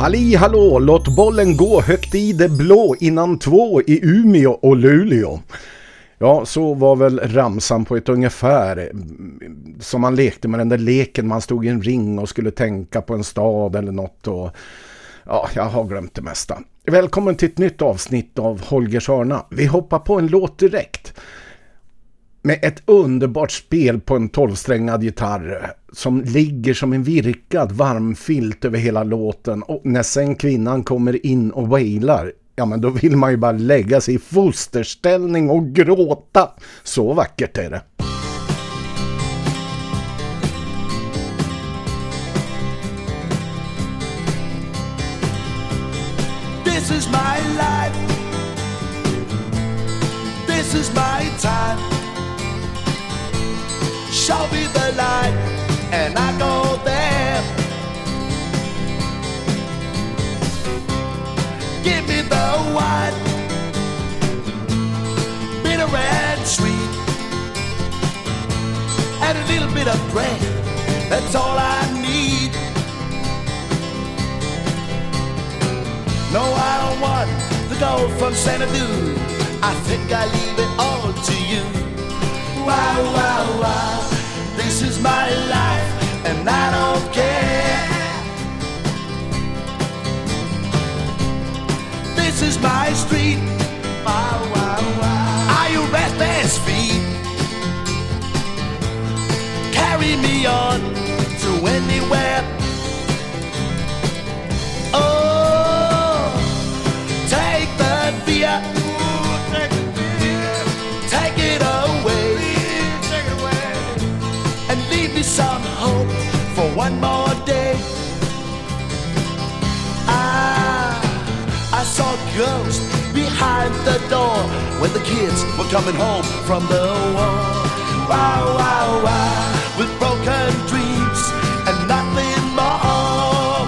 Halli hallå, låt bollen gå högt i det blå innan två i Umeå och Luleå. Ja, så var väl ramsan på ett ungefär mm, som man lekte med den där leken. Man stod i en ring och skulle tänka på en stad eller något och ja, jag har glömt det mesta. Välkommen till ett nytt avsnitt av Holgers hörna. Vi hoppar på en låt direkt med ett underbart spel på en tolvsträngad gitarr som ligger som en virkad varm filt över hela låten och när sen kvinnan kommer in och wailar ja men då vill man ju bara lägga sig i fosterställning och gråta. Så vackert är det. This is my life This is my time Show me the light and I go there. Give me the wine Bitter and sweet And a little bit of bread That's all I need. No, I don't want the gold from Xanadu I think I leave it all to you. Wow, wow, wow This is my life and I don't care. This is my street. Wow, wow, wow Are you restless feet? Carry me on to anywhere. Oh, behind the door When the kids were coming home from the war. Wow, wow, wow With broken dreams and nothing more.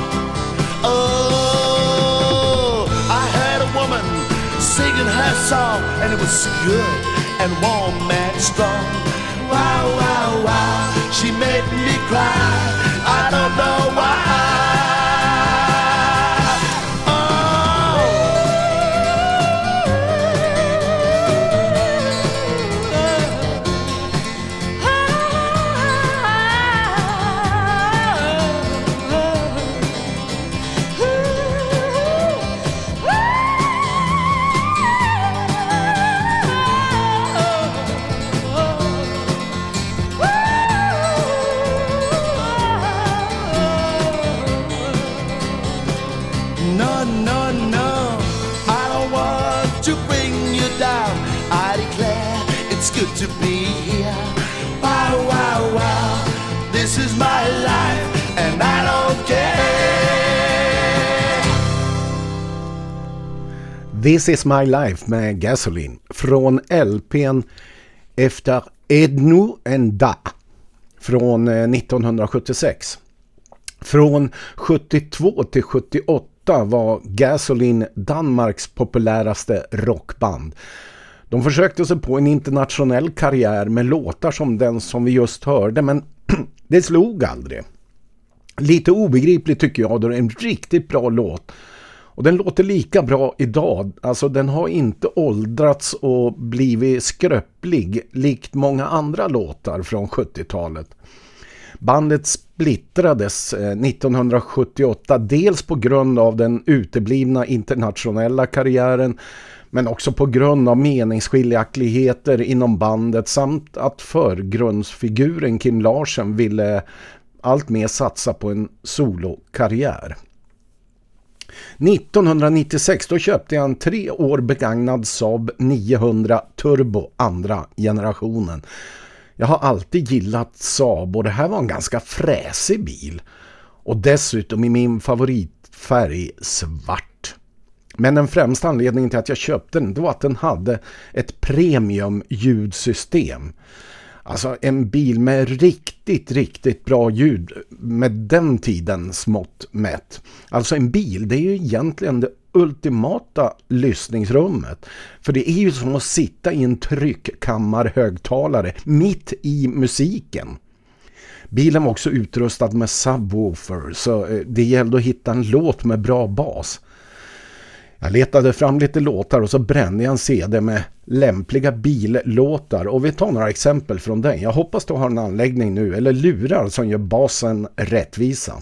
Oh, I heard a woman singing her song And it was good and warm and strong. Wow, wow, wow She made me cry. I don't know why This is my life med Gasoline från LPn efter Ednu Enda från eh, 1976. Från 72 till 78 var Gasoline Danmarks populäraste rockband. De försökte sig på en internationell karriär med låtar som den som vi just hörde men det slog aldrig. Lite obegripligt tycker jag då det är en riktigt bra låt. Och den låter lika bra idag. Alltså den har inte åldrats och blivit skröplig likt många andra låtar från 70-talet. Bandet splittrades eh, 1978 dels på grund av den uteblivna internationella karriären men också på grund av meningsskiljaktigheter inom bandet samt att förgrundsfiguren Kim Larsen ville allt mer satsa på en solokarriär. 1996 då köpte jag en tre år begagnad Saab 900 Turbo andra generationen. Jag har alltid gillat Saab och det här var en ganska fräsig bil. Och dessutom i min favoritfärg svart. Men den främsta anledningen till att jag köpte den var att den hade ett premium ljudsystem. Alltså en bil med riktigt, riktigt bra ljud med den tiden smått mätt. Alltså en bil, det är ju egentligen det ultimata lyssningsrummet. För det är ju som att sitta i en tryckkammarhögtalare mitt i musiken. Bilen var också utrustad med subwoofer så eh, det gällde att hitta en låt med bra bas. Jag letade fram lite låtar och så brände jag en CD med lämpliga billåtar och vi tar några exempel från den. Jag hoppas du har en anläggning nu eller lurar som gör basen rättvisa.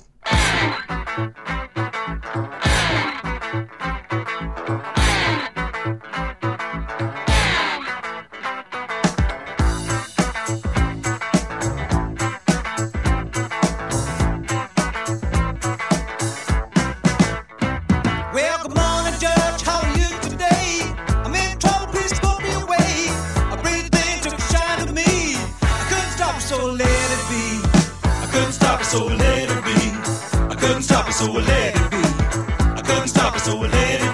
so I let it be. I couldn't stop it, so I let it be. I couldn't stop it, so I let it be.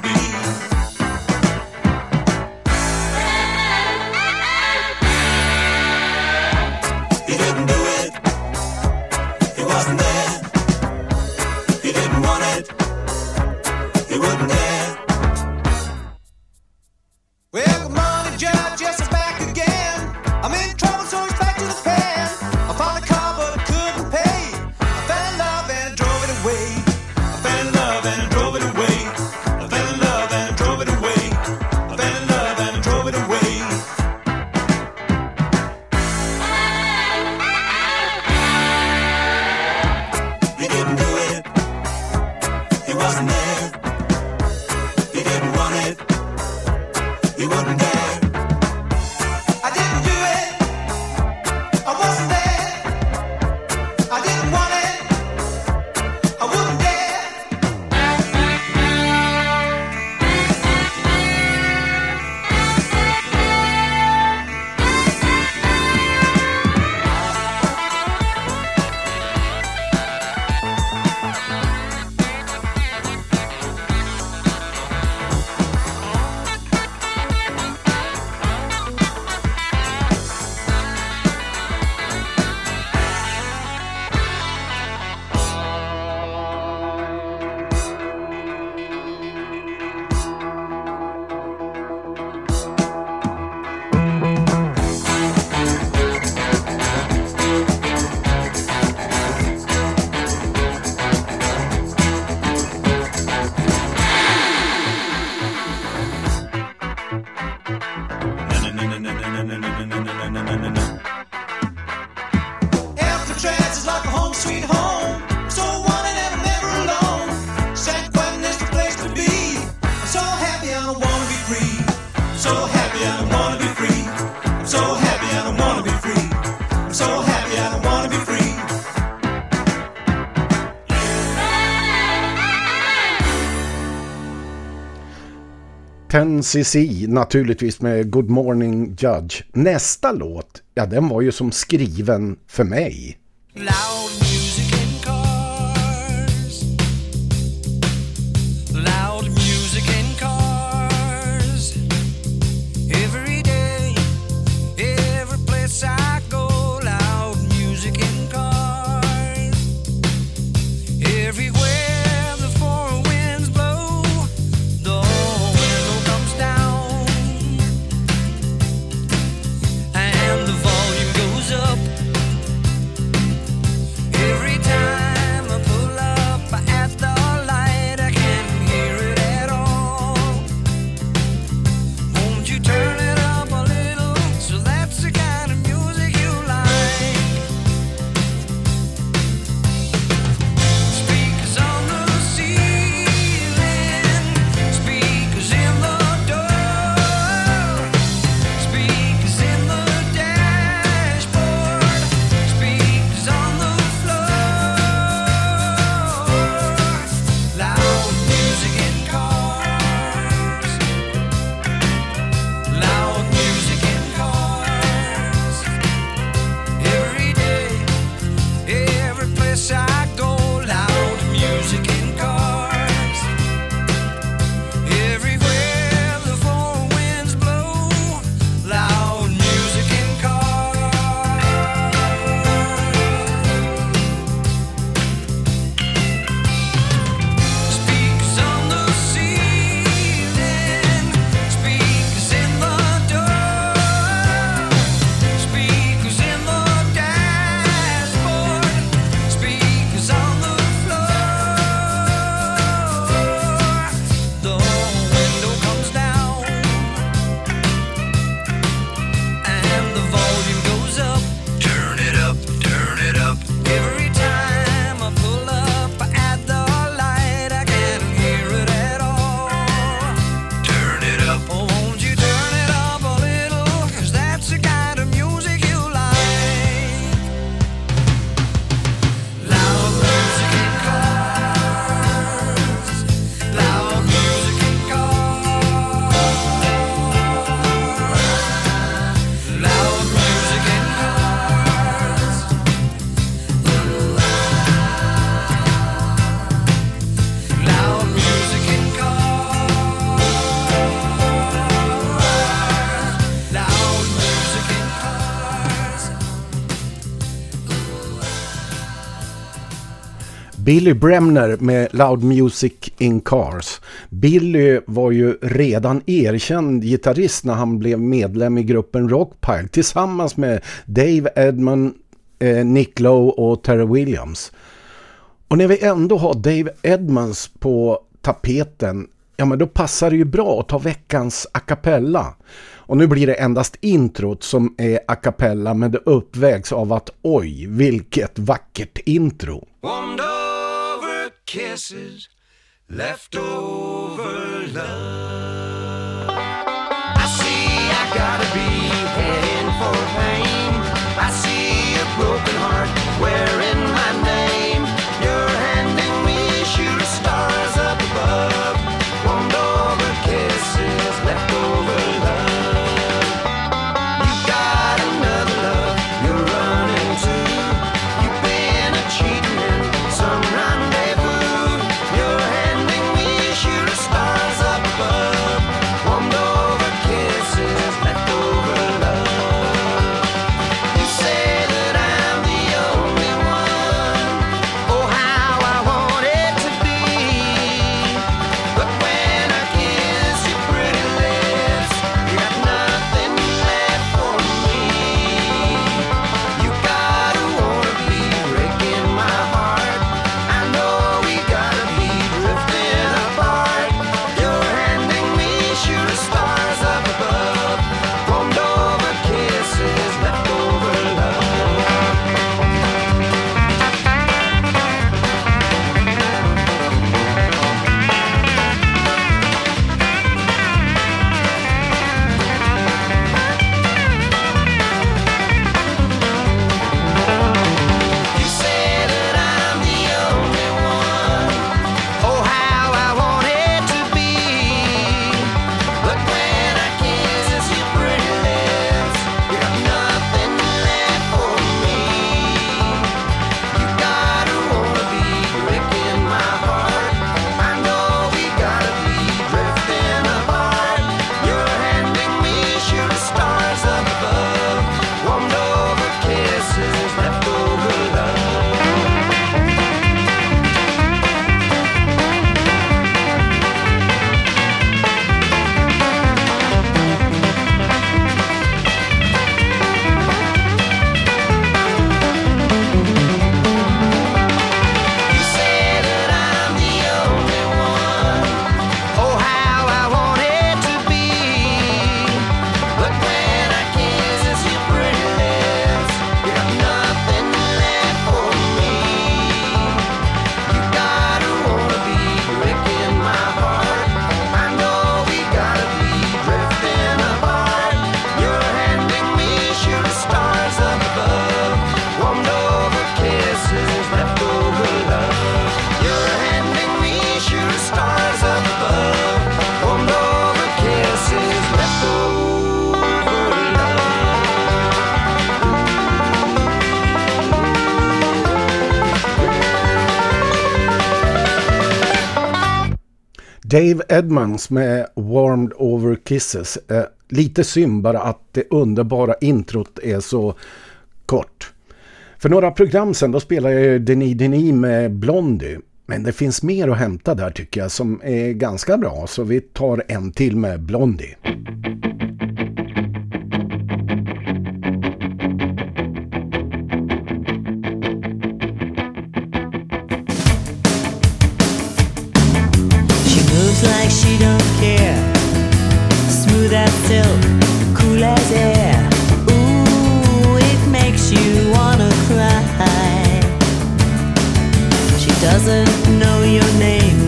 10cc naturligtvis med Good Morning Judge. Nästa låt, ja den var ju som skriven för mig. Loud. Billy Bremner med Loud Music in Cars. Billy var ju redan erkänd gitarrist när han blev medlem i gruppen Rockpile tillsammans med Dave Edmund, eh, Nick Lowe och Terry Williams. Och när vi ändå har Dave Edmonds på tapeten, ja men då passar det ju bra att ta veckans a cappella. Och nu blir det endast introt som är a cappella men det uppvägs av att oj, vilket vackert intro. Wonder kisses, left over love. I see I gotta be heading for pain Dave Edmonds med Warmed Over Kisses. Eh, lite synd bara att det underbara introt är så kort. För några program sen då spelar jag Denis Denis med Blondie. Men det finns mer att hämta där tycker jag som är ganska bra så vi tar en till med Blondie. like she don't care. Smooth as silk, cool as air. Ooh, it makes you wanna cry. She doesn't know your name.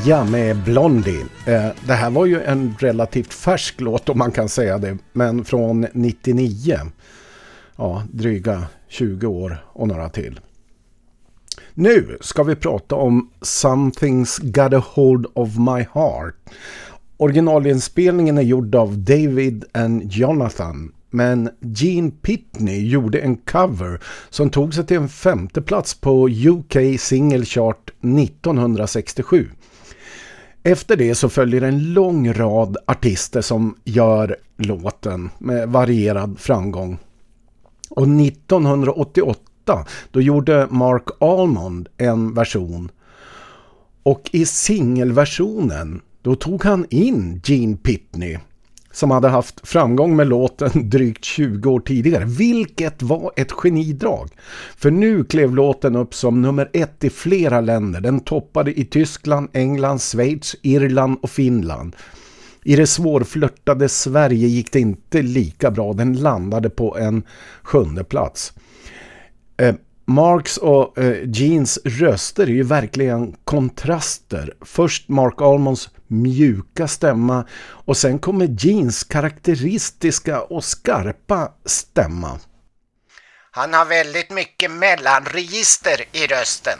Maria med Blondie. Eh, det här var ju en relativt färsk låt om man kan säga det. Men från 99. Ja, dryga 20 år och några till. Nu ska vi prata om Something's Got a Hold of My Heart. Originalinspelningen är gjord av David and Jonathan men Gene Pitney gjorde en cover som tog sig till en femte plats på UK Single Chart 1967. Efter det så följer en lång rad artister som gör låten med varierad framgång. Och 1988 då gjorde Mark Almond en version. Och i singelversionen då tog han in Gene Pitney som hade haft framgång med låten drygt 20 år tidigare. Vilket var ett genidrag. För nu klev låten upp som nummer ett i flera länder. Den toppade i Tyskland, England, Schweiz, Irland och Finland. I det svårflörtade Sverige gick det inte lika bra. Den landade på en sjunde plats. Eh, Marks och eh, Jeans röster är ju verkligen kontraster. Först Mark Almonds mjuka stämma och sen kommer Jeans karaktäristiska och skarpa stämma. Han har väldigt mycket mellanregister i rösten.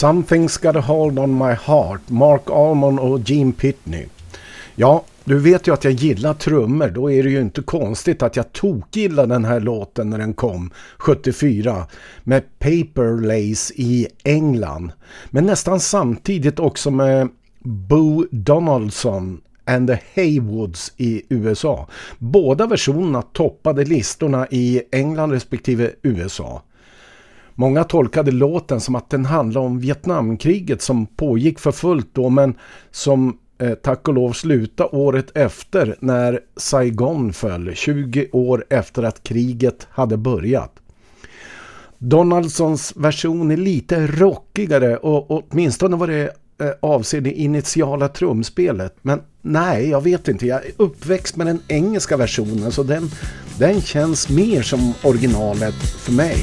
Something's got a hold on my heart, Mark Almond och Gene Pitney. Ja, du vet ju att jag gillar trummor. Då är det ju inte konstigt att jag tokgillar den här låten när den kom 74 med Paper Lace i England. Men nästan samtidigt också med Bo Donaldson and the Haywoods i USA. Båda versionerna toppade listorna i England respektive USA. Många tolkade låten som att den handlade om Vietnamkriget som pågick för fullt då men som eh, tack och lov sluta året efter när Saigon föll, 20 år efter att kriget hade börjat. Donaldsons version är lite rockigare och åtminstone var det eh, avser det initiala trumspelet. Men nej, jag vet inte. Jag är uppväxt med den engelska versionen så den, den känns mer som originalet för mig.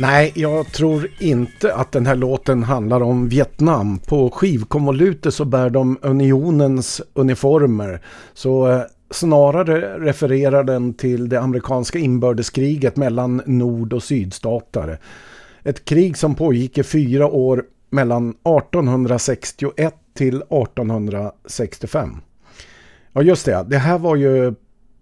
Nej, jag tror inte att den här låten handlar om Vietnam. På skivkonvolutet så bär de unionens uniformer. Så eh, Snarare refererar den till det amerikanska inbördeskriget mellan nord- och sydstatare. Ett krig som pågick i fyra år mellan 1861 till 1865. Ja just det, det här var ju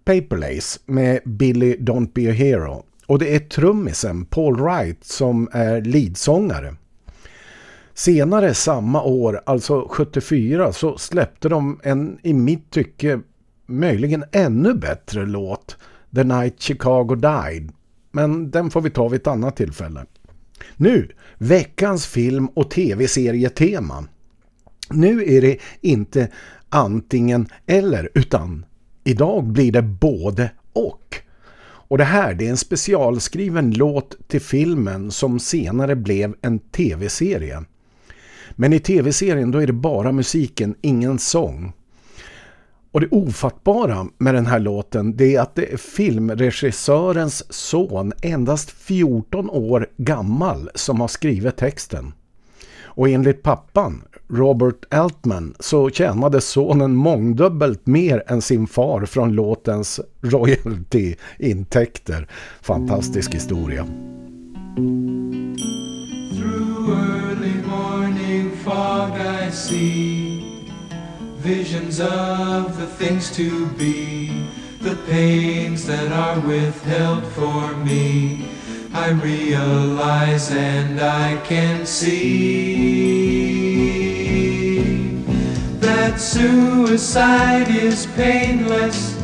Paper Lace med Billy Don't Be a Hero. Och det är trummisen Paul Wright som är leadsångare. Senare samma år, alltså 74, så släppte de en i mitt tycke möjligen ännu bättre låt The Night Chicago Died. Men den får vi ta vid ett annat tillfälle. Nu, veckans film- och tv-serietema. Nu är det inte antingen eller utan idag blir det både och. Och det här det är en specialskriven låt till filmen som senare blev en tv-serie. Men i tv-serien då är det bara musiken, ingen sång. Och det ofattbara med den här låten det är att det är filmregissörens son endast 14 år gammal som har skrivit texten. Och enligt pappan, Robert Altman, så tjänade sonen mångdubbelt mer än sin far från låtens royalty-intäkter. Fantastisk historia. Through early morning fog I see Visions of the things to be The pains that are withheld for me I realize and I can see suicide is painless.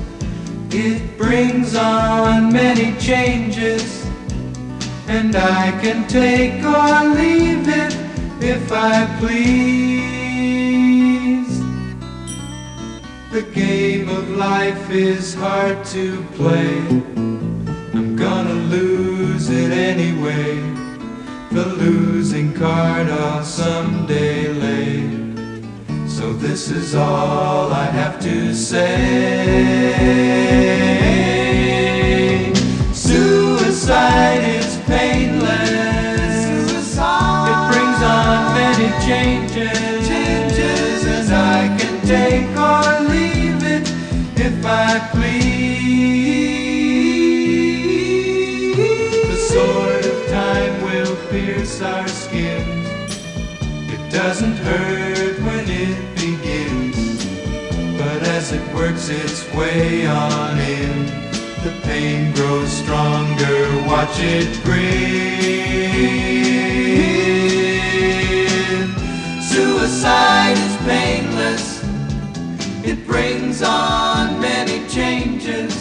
It brings on many changes, and I can take or leave it if I please. The game of life is hard to play I'm gonna lose it anyway. The losing card I'll someday lay. So this is all I have to say. Suicide is painless. Suicide. It brings on many changes. Changes, and I can take or leave it if I please. The sword of time will pierce our doesn't hurt when it begins, but as it works its way on in, the pain grows stronger. Watch it grin. Suicide is painless. It brings on many changes,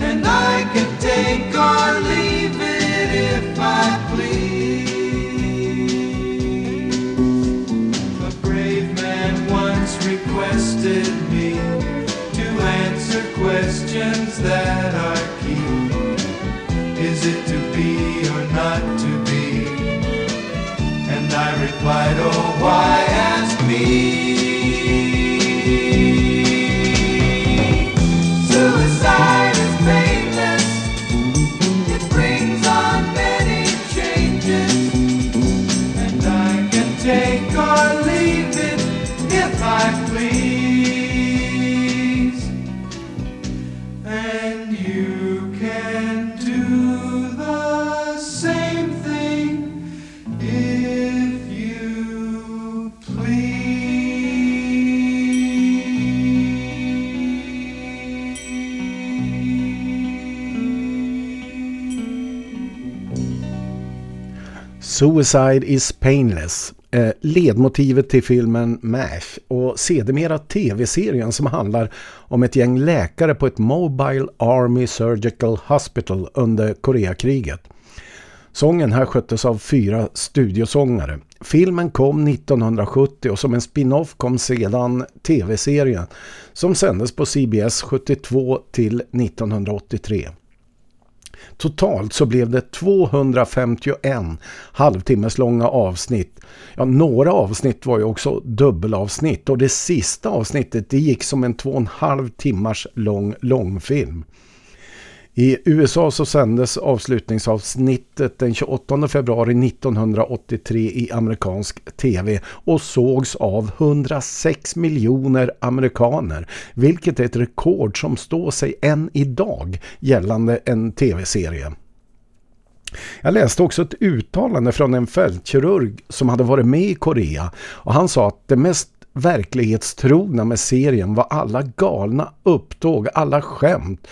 and I can take or leave it if I requested me to answer questions that are key. Is it to be or not to be? And I replied, oh, why ask me? Suicide is painless. Eh, ledmotivet till filmen MASH och sedermera tv-serien som handlar om ett gäng läkare på ett Mobile Army Surgical Hospital under Koreakriget. Sången här sköttes av fyra studiosångare. Filmen kom 1970 och som en spin-off kom sedan tv-serien som sändes på CBS 72 till 1983. Totalt så blev det 251 halvtimmes långa avsnitt. Ja, några avsnitt var ju också dubbelavsnitt och det sista avsnittet det gick som en två och en halv timmars lång långfilm. I USA så sändes avslutningsavsnittet den 28 februari 1983 i amerikansk tv och sågs av 106 miljoner amerikaner, vilket är ett rekord som står sig än idag gällande en tv-serie. Jag läste också ett uttalande från en fältkirurg som hade varit med i Korea och han sa att det mest verklighetstrogna med serien var alla galna upptåg, alla skämt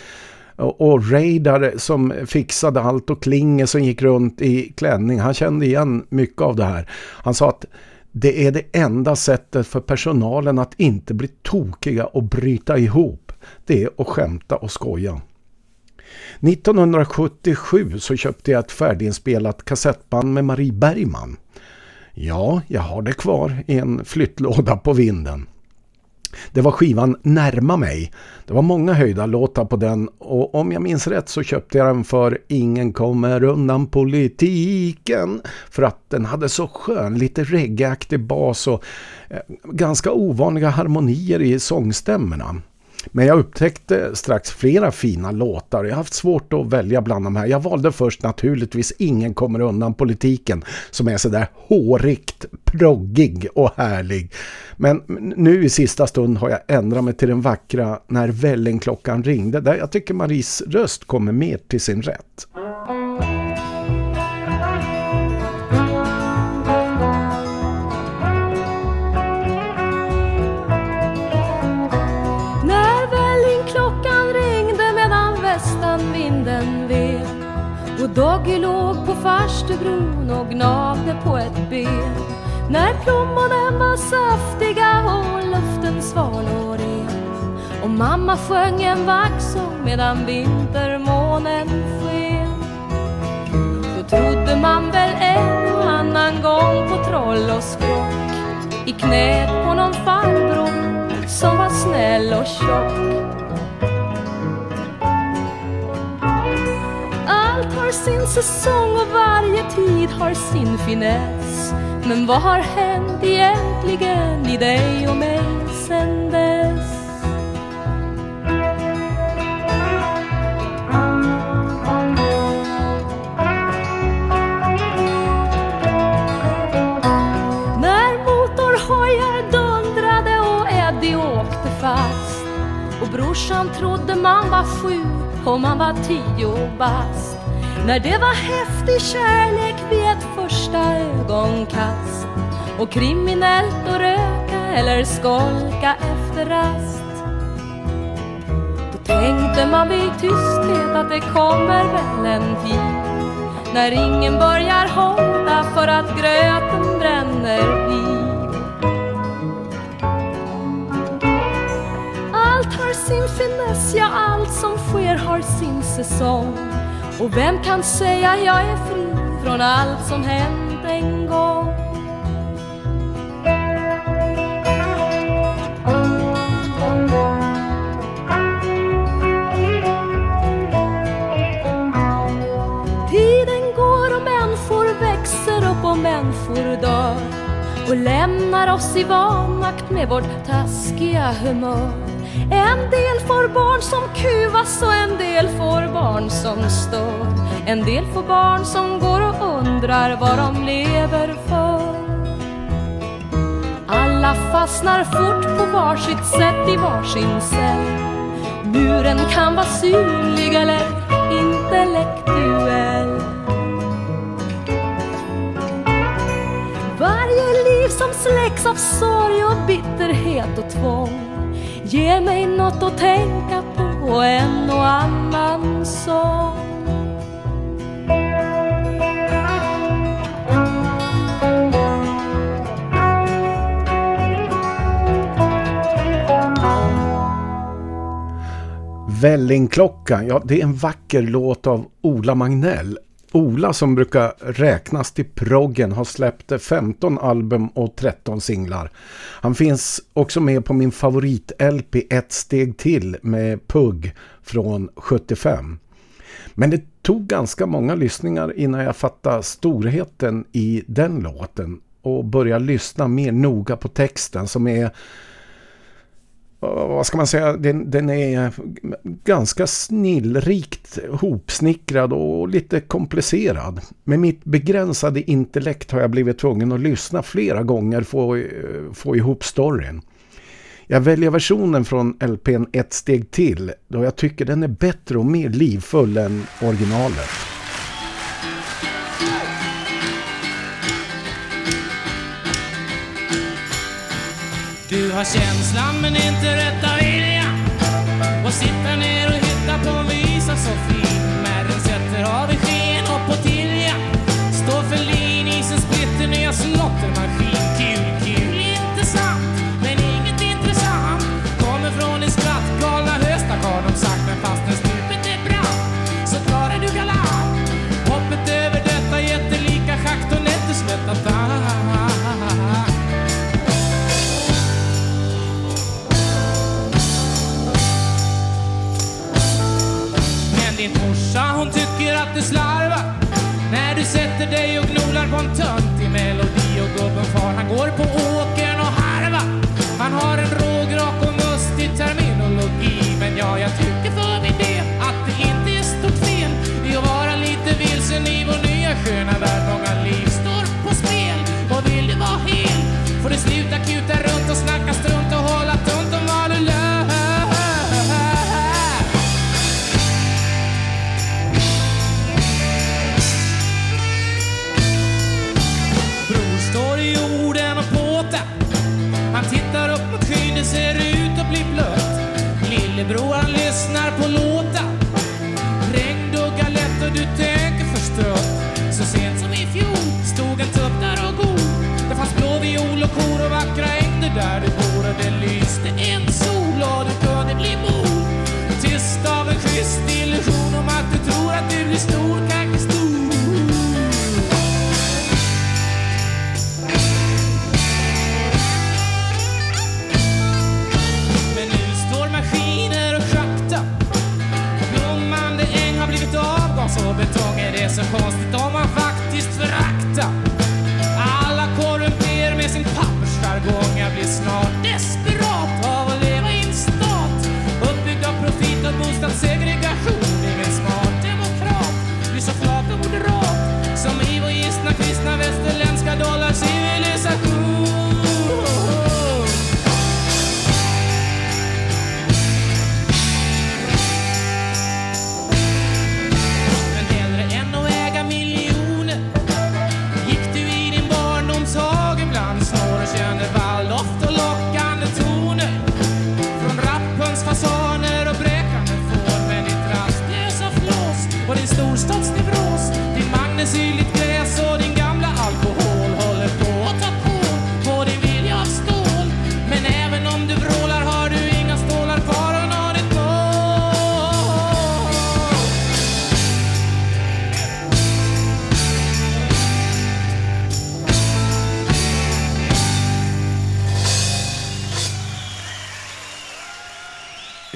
och Radar som fixade allt och Klinge som gick runt i klänning. Han kände igen mycket av det här. Han sa att det är det enda sättet för personalen att inte bli tokiga och bryta ihop. Det är att skämta och skoja. 1977 så köpte jag ett färdiginspelat kassettband med Marie Bergman. Ja, jag har det kvar i en flyttlåda på vinden. Det var skivan Närma mig. Det var många höjda låtar på den och om jag minns rätt så köpte jag den för Ingen kommer undan politiken för att den hade så skön, lite reggaaktig bas och eh, ganska ovanliga harmonier i sångstämmorna. Men jag upptäckte strax flera fina låtar. Jag har haft svårt att välja bland de här. Jag valde först naturligtvis Ingen kommer undan politiken som är sådär hårigt, proggig och härlig. Men nu i sista stund har jag ändrat mig till den vackra När vällingklockan ringde där jag tycker Maries röst kommer mer till sin rätt. Farstubron och gnagde på ett ben. När plommonen var saftiga och luften sval och ren. Och mamma sjöng en vaxsång medan vintermånen sken. Då trodde man väl en och annan gång på troll och skrock. I knät på någon farbror som var snäll och tjock. Allt har sin säsong och varje tid har sin finess. Men vad har hänt egentligen i dig och mig sen dess? När motorhojar dundrade och Eddie åkte fast. Och brorsan trodde man var sju och man var tio bast när det var häftig kärlek vid ett första ögonkast och kriminellt att röka eller skolka efter rast. Då tänkte man vid tysthet att det kommer väl en tid när ingen börjar hålla för att gröten bränner vid. Allt har sin finess, ja allt som sker har sin säsong och vem kan säga jag är fri från allt som hänt en gång? Tiden går och människor växer upp och människor dör och lämnar oss i vanmakt med vårt taskiga humör. En del får barn som kuvas och en del får barn som står. En del får barn som går och undrar vad de lever för. Alla fastnar fort på varsitt sätt i varsin cell. Muren kan vara synlig eller intellektuell. Varje liv som släcks av sorg och bitterhet och tvång Ge mig något att tänka på och en och annan sång. Vällingklockan, ja det är en vacker låt av Ola Magnell. Ola som brukar räknas till proggen har släppt 15 album och 13 singlar. Han finns också med på min favorit-LP Ett steg till med Pugg från 75. Men det tog ganska många lyssningar innan jag fattade storheten i den låten och började lyssna mer noga på texten som är vad ska man säga, den, den är ganska snillrikt hopsnickrad och lite komplicerad. Med mitt begränsade intellekt har jag blivit tvungen att lyssna flera gånger för att eh, få ihop storyn. Jag väljer versionen från LPn ett steg till då jag tycker den är bättre och mer livfull än originalet. Du har känslan men inte rätta viljan Och sitta ner och hitta på en visa Sofia slarvar När du sätter dig och gnolar på en töntig melodi Och gubben far han går på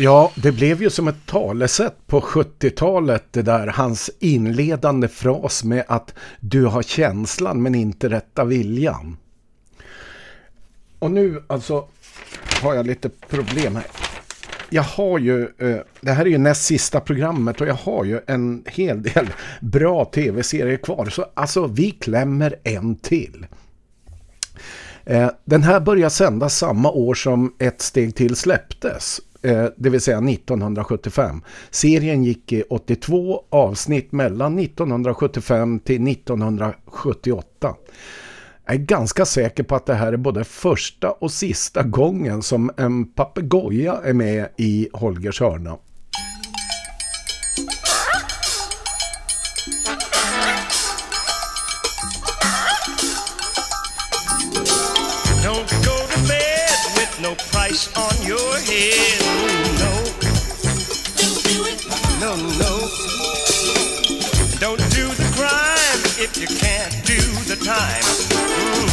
Ja, det blev ju som ett talesätt på 70-talet det där hans inledande fras med att du har känslan men inte rätta viljan. Och nu alltså har jag lite problem här. Jag har ju, eh, det här är ju näst sista programmet och jag har ju en hel del bra tv-serier kvar. Så alltså vi klämmer en till. Eh, den här börjar sändas samma år som ett steg till släpptes, Eh, det vill säga 1975. Serien gick i 82 avsnitt mellan 1975 till 1978. Jag är ganska säker på att det här är både första och sista gången som en papegoja är med i Holgers hörna. No price on your head. No. No, no. Don't do the crime if you can't do the time. Mhm.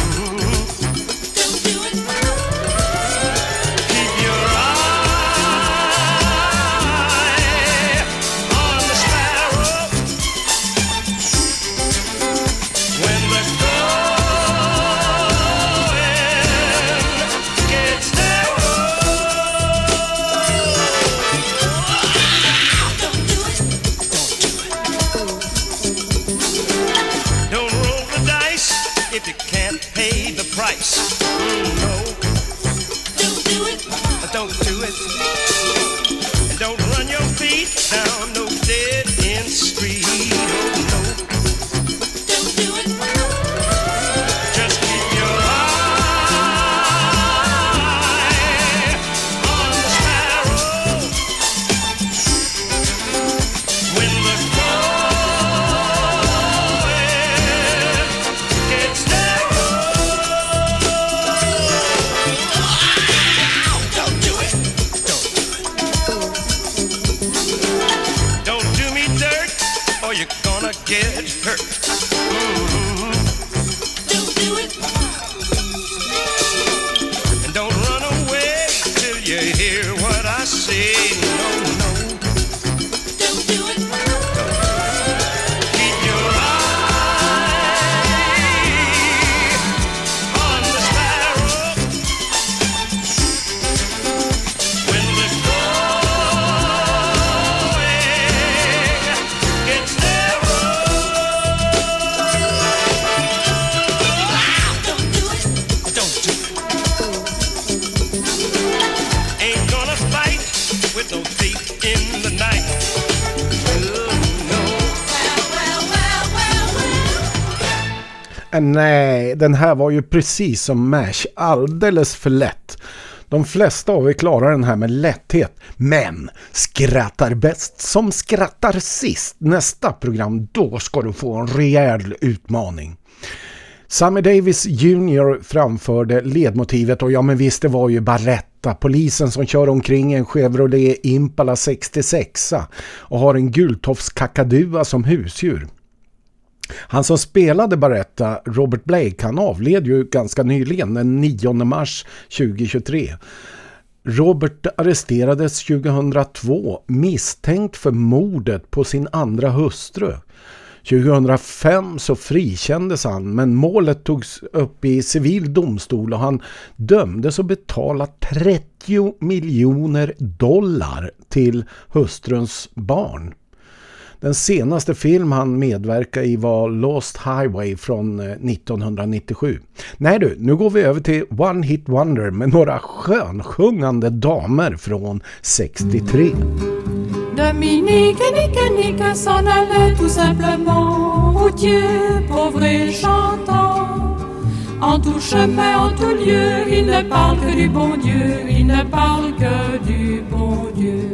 Nej, den här var ju precis som MASH, alldeles för lätt. De flesta av er klarar den här med lätthet, men skrattar bäst som skrattar sist. Nästa program, då ska du få en rejäl utmaning. Sammy Davis Jr. framförde ledmotivet och ja men visst det var ju Barretta, polisen som kör omkring en Chevrolet Impala 66 och har en Gultofs kakadua som husdjur. Han som spelade Baretta, Robert Blake, han avled ju ganska nyligen den 9 mars 2023. Robert arresterades 2002 misstänkt för mordet på sin andra hustru. 2005 så frikändes han men målet togs upp i civil domstol och han dömdes att betala 30 miljoner dollar till hustruns barn. Den senaste film han medverkade i var Lost Highway från eh, 1997. Nej du, nu går vi över till One Hit Wonder med några skönsjungande damer från 63. Dominique, Nique, Nique s'en allait tout simplement, oh routier, pauvre et chantant. En tout chemin, en tout lieu, il ne parle que du bon Dieu, il ne parle que du bon Dieu.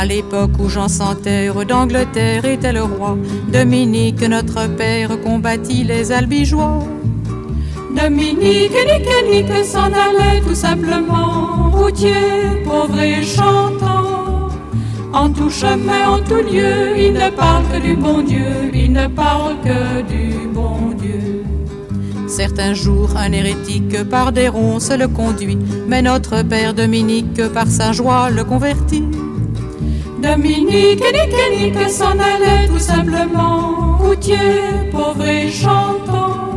À l'époque où Jean sans terre d'Angleterre était le roi, Dominique, notre père, combattit les albigeois. Dominique, Nique, Nique s'en allait tout simplement, routier, pauvre et chantant. En tout chemin, en tout lieu, il ne parle que du bon Dieu, il ne parle que du bon Dieu. Certains jours, un hérétique par des ronces le conduit, mais notre père Dominique par sa joie le convertit. Dominique, Nique, Nique s'en allait tout simplement, routier, pauvre et chantant.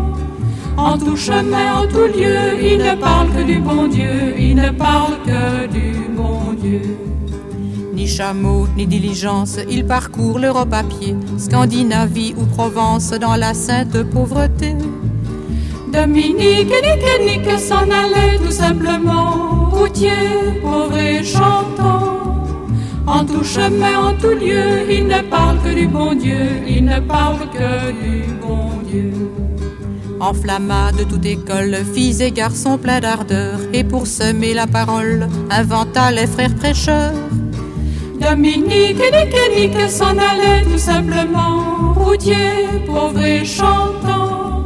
En tout chemin, en tout lieu, il ne parle que du bon Dieu, il ne parle que du bon Dieu. Ni chameau, ni diligence, il parcourt l'Europe à pied, Scandinavie ou Provence dans la sainte pauvreté. Dominique, Nique, Nique s'en allait tout simplement, routier, pauvre et chantant. En tout chemin, en tout lieu, il ne parle que du bon Dieu, il ne parle que du bon Dieu. Enflamma de toute école, filles et garçons pleins d'ardeur, et pour semer la parole, inventa les frères prêcheurs. Dominique, Nique, Nique s'en allait tout simplement, routier, pauvre et chantant.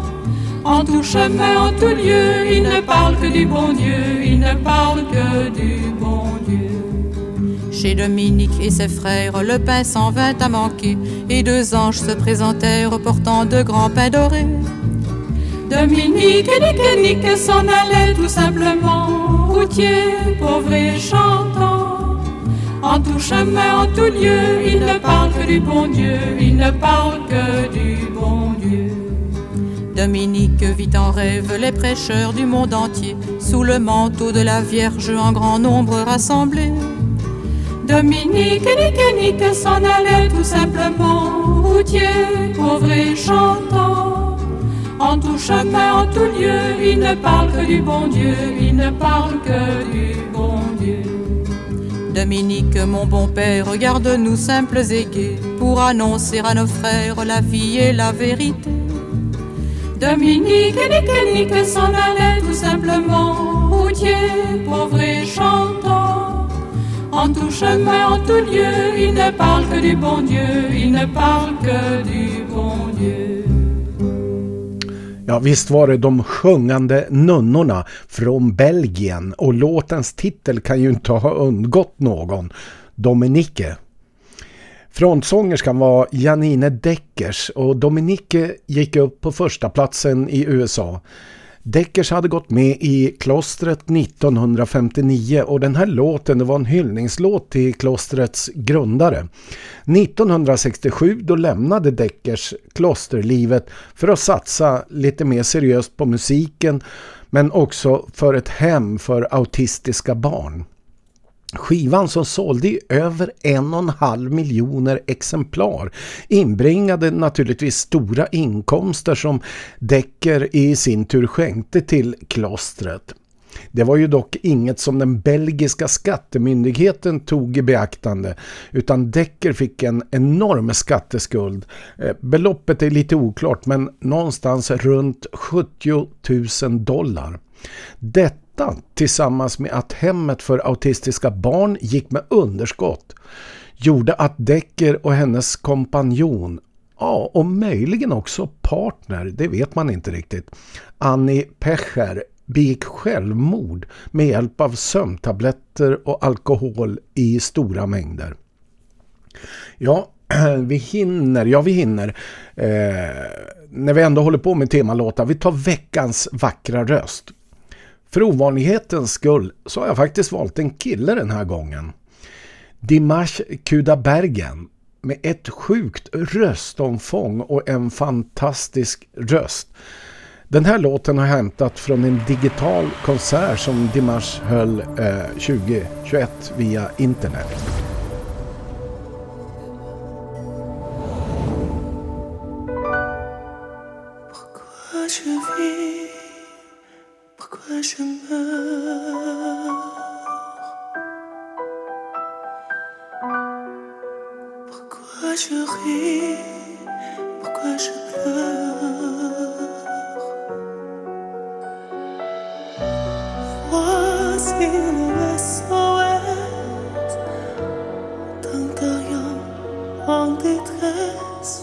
En tout chemin, en tout lieu, il ne parle que du bon Dieu, il ne parle que du bon Dieu. Chez Dominique et ses frères, le pain s'en vint à manquer, et deux anges se présentèrent portant de grands pains dorés. Dominique, Nique, Nique s'en allait tout simplement, routier, pauvre et chantant. En tout chemin, en tout lieu, il ne parle que du bon Dieu, il ne parle que du bon Dieu. Dominique vit en rêve les prêcheurs du monde entier, sous le manteau de la Vierge en grand nombre rassemblés. Dominique, Nique, Nique s'en allait tout simplement, routier, pauvre et chantant. En tout chemin, en tout lieu, il ne parle que du bon Dieu, il ne parle que du bon Dieu. Dominique, mon bon père, regarde-nous simples et gais pour annoncer à nos frères la vie et la vérité. Dominique, nique, nique, s'en allait tout simplement, routier, pauvre et chantant. En tout chemin, en tout lieu, il ne parle que du bon Dieu, il ne parle que du bon Dieu. Ja, visst var det de sjungande nunnorna från Belgien och låtens titel kan ju inte ha undgått någon, Dominique. Frontsångerskan var Janine Deckers och Dominique gick upp på första platsen i USA. Deckers hade gått med i klostret 1959 och den här låten det var en hyllningslåt till klostrets grundare. 1967 då lämnade Deckers klosterlivet för att satsa lite mer seriöst på musiken men också för ett hem för autistiska barn. Skivan som sålde i över en och en halv miljoner exemplar inbringade naturligtvis stora inkomster som Decker i sin tur skänkte till klostret. Det var ju dock inget som den belgiska skattemyndigheten tog i beaktande utan Decker fick en enorm skatteskuld. Eh, beloppet är lite oklart men någonstans runt 70 000 dollar. Detta detta tillsammans med att hemmet för autistiska barn gick med underskott gjorde att Decker och hennes kompanjon, ja och möjligen också partner, det vet man inte riktigt, Annie Pecher begick självmord med hjälp av sömntabletter och alkohol i stora mängder. Ja, vi hinner, ja vi hinner. Eh, när vi ändå håller på med temalåtar, vi tar veckans vackra röst. För ovanlighetens skull så har jag faktiskt valt en kille den här gången. Dimash Kudabergen med ett sjukt röstomfång och en fantastisk röst. Den här låten har jag hämtat från en digital konsert som Dimash höll eh, 2021 via internet. Pourquoi je meurs? Pourquoi je ris? Pourquoi je pleure? Voici le SOS D'un rien en détresse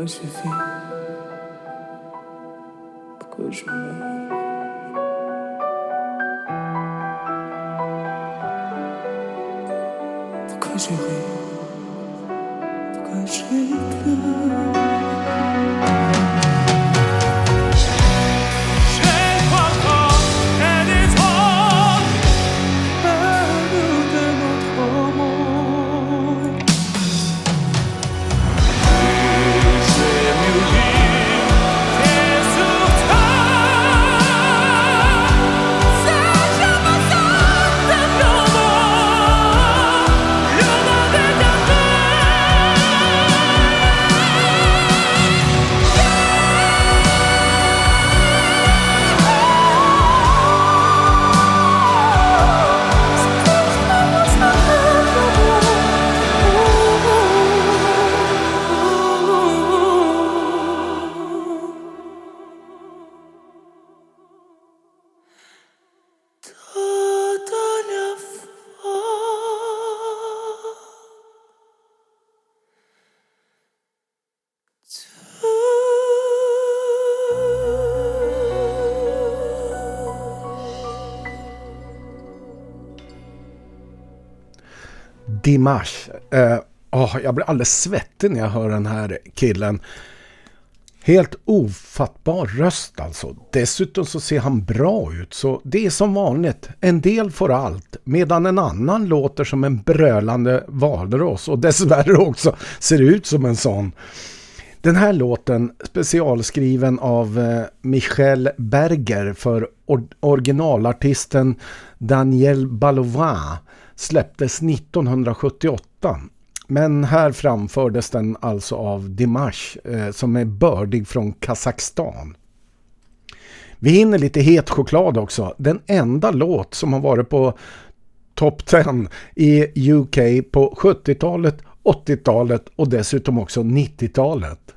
不管是非不管是不管是不管谁的 Dimash. Eh, oh, jag blir alldeles svettig när jag hör den här killen. Helt ofattbar röst alltså. Dessutom så ser han bra ut så det är som vanligt. En del får allt medan en annan låter som en brölande valross och dessvärre också ser ut som en sån. Den här låten specialskriven av eh, Michel Berger för or- originalartisten Daniel Balovin släpptes 1978. Men här framfördes den alltså av Dimash eh, som är bördig från Kazakstan. Vi hinner lite het choklad också. Den enda låt som har varit på topp 10 i UK på 70-talet, 80-talet och dessutom också 90-talet.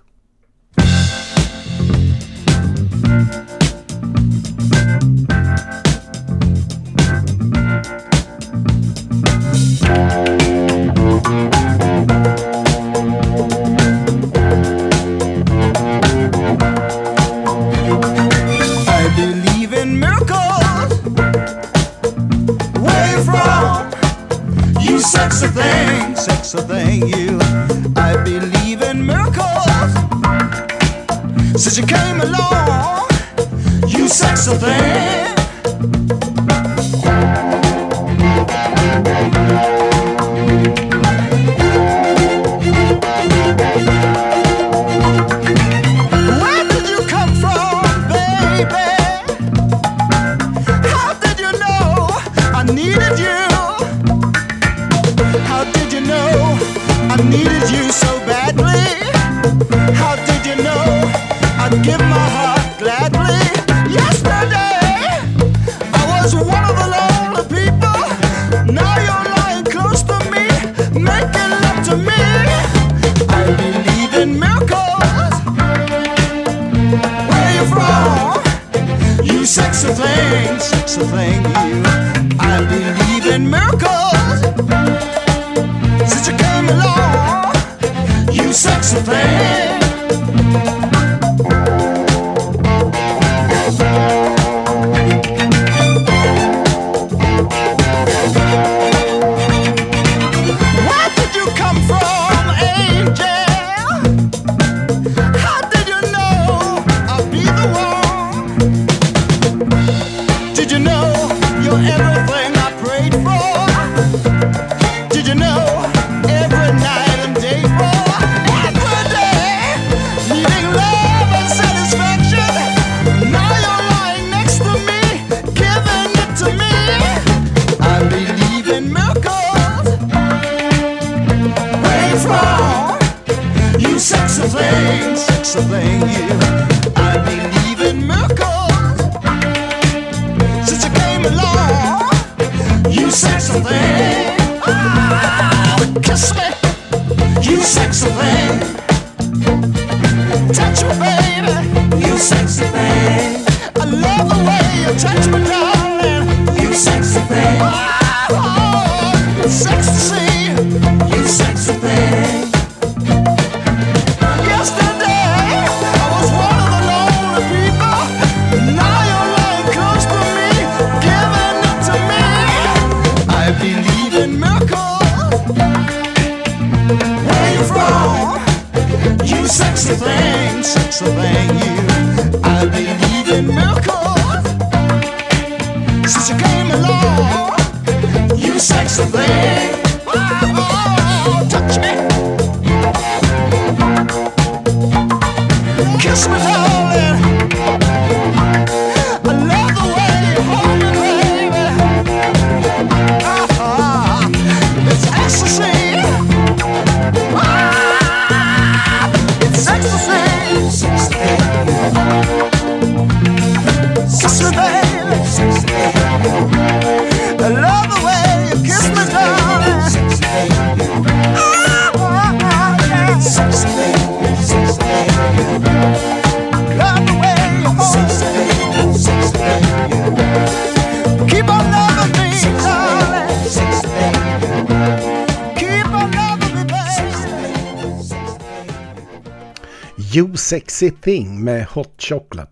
You Sexy Thing med Hot Chocolate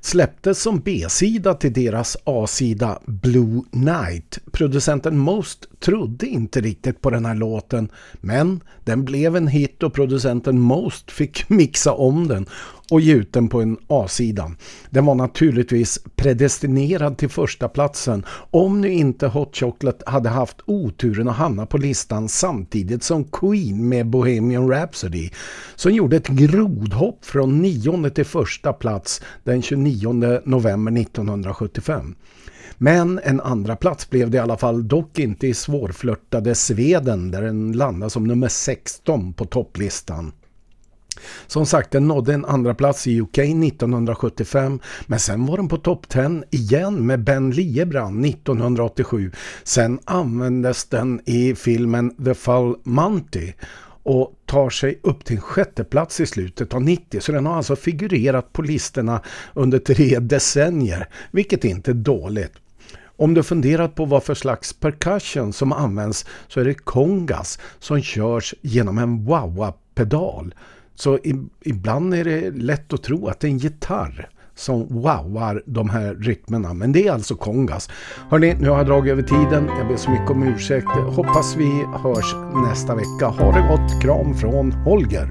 släpptes som B-sida till deras A-sida Blue Night. Producenten Most trodde inte riktigt på den här låten men den blev en hit och producenten Most fick mixa om den och ge ut den på en A-sida. Den var naturligtvis predestinerad till första platsen om nu inte Hot Chocolate hade haft oturen att hamna på listan samtidigt som Queen med Bohemian Rhapsody som gjorde ett grodhopp från nionde till första plats den 29 november 1975. Men en andra plats blev det i alla fall dock inte i svårflörtade Sveden där den landade som nummer 16 på topplistan. Som sagt, den nådde en andra plats i UK 1975 men sen var den på topp 10 igen med Ben Liebrand 1987. Sen användes den i filmen The Fall Monty och tar sig upp till en sjätte plats i slutet av 90 så den har alltså figurerat på listorna under tre decennier vilket inte är dåligt. Om du funderat på vad för slags percussion som används så är det kongas som körs genom en wah-wah-pedal. Så ibland är det lätt att tro att det är en gitarr som wowar de här rytmerna. Men det är alltså kongas. Hörrni, nu har jag dragit över tiden. Jag ber så mycket om ursäkt. Hoppas vi hörs nästa vecka. Ha det gott. Kram från Holger.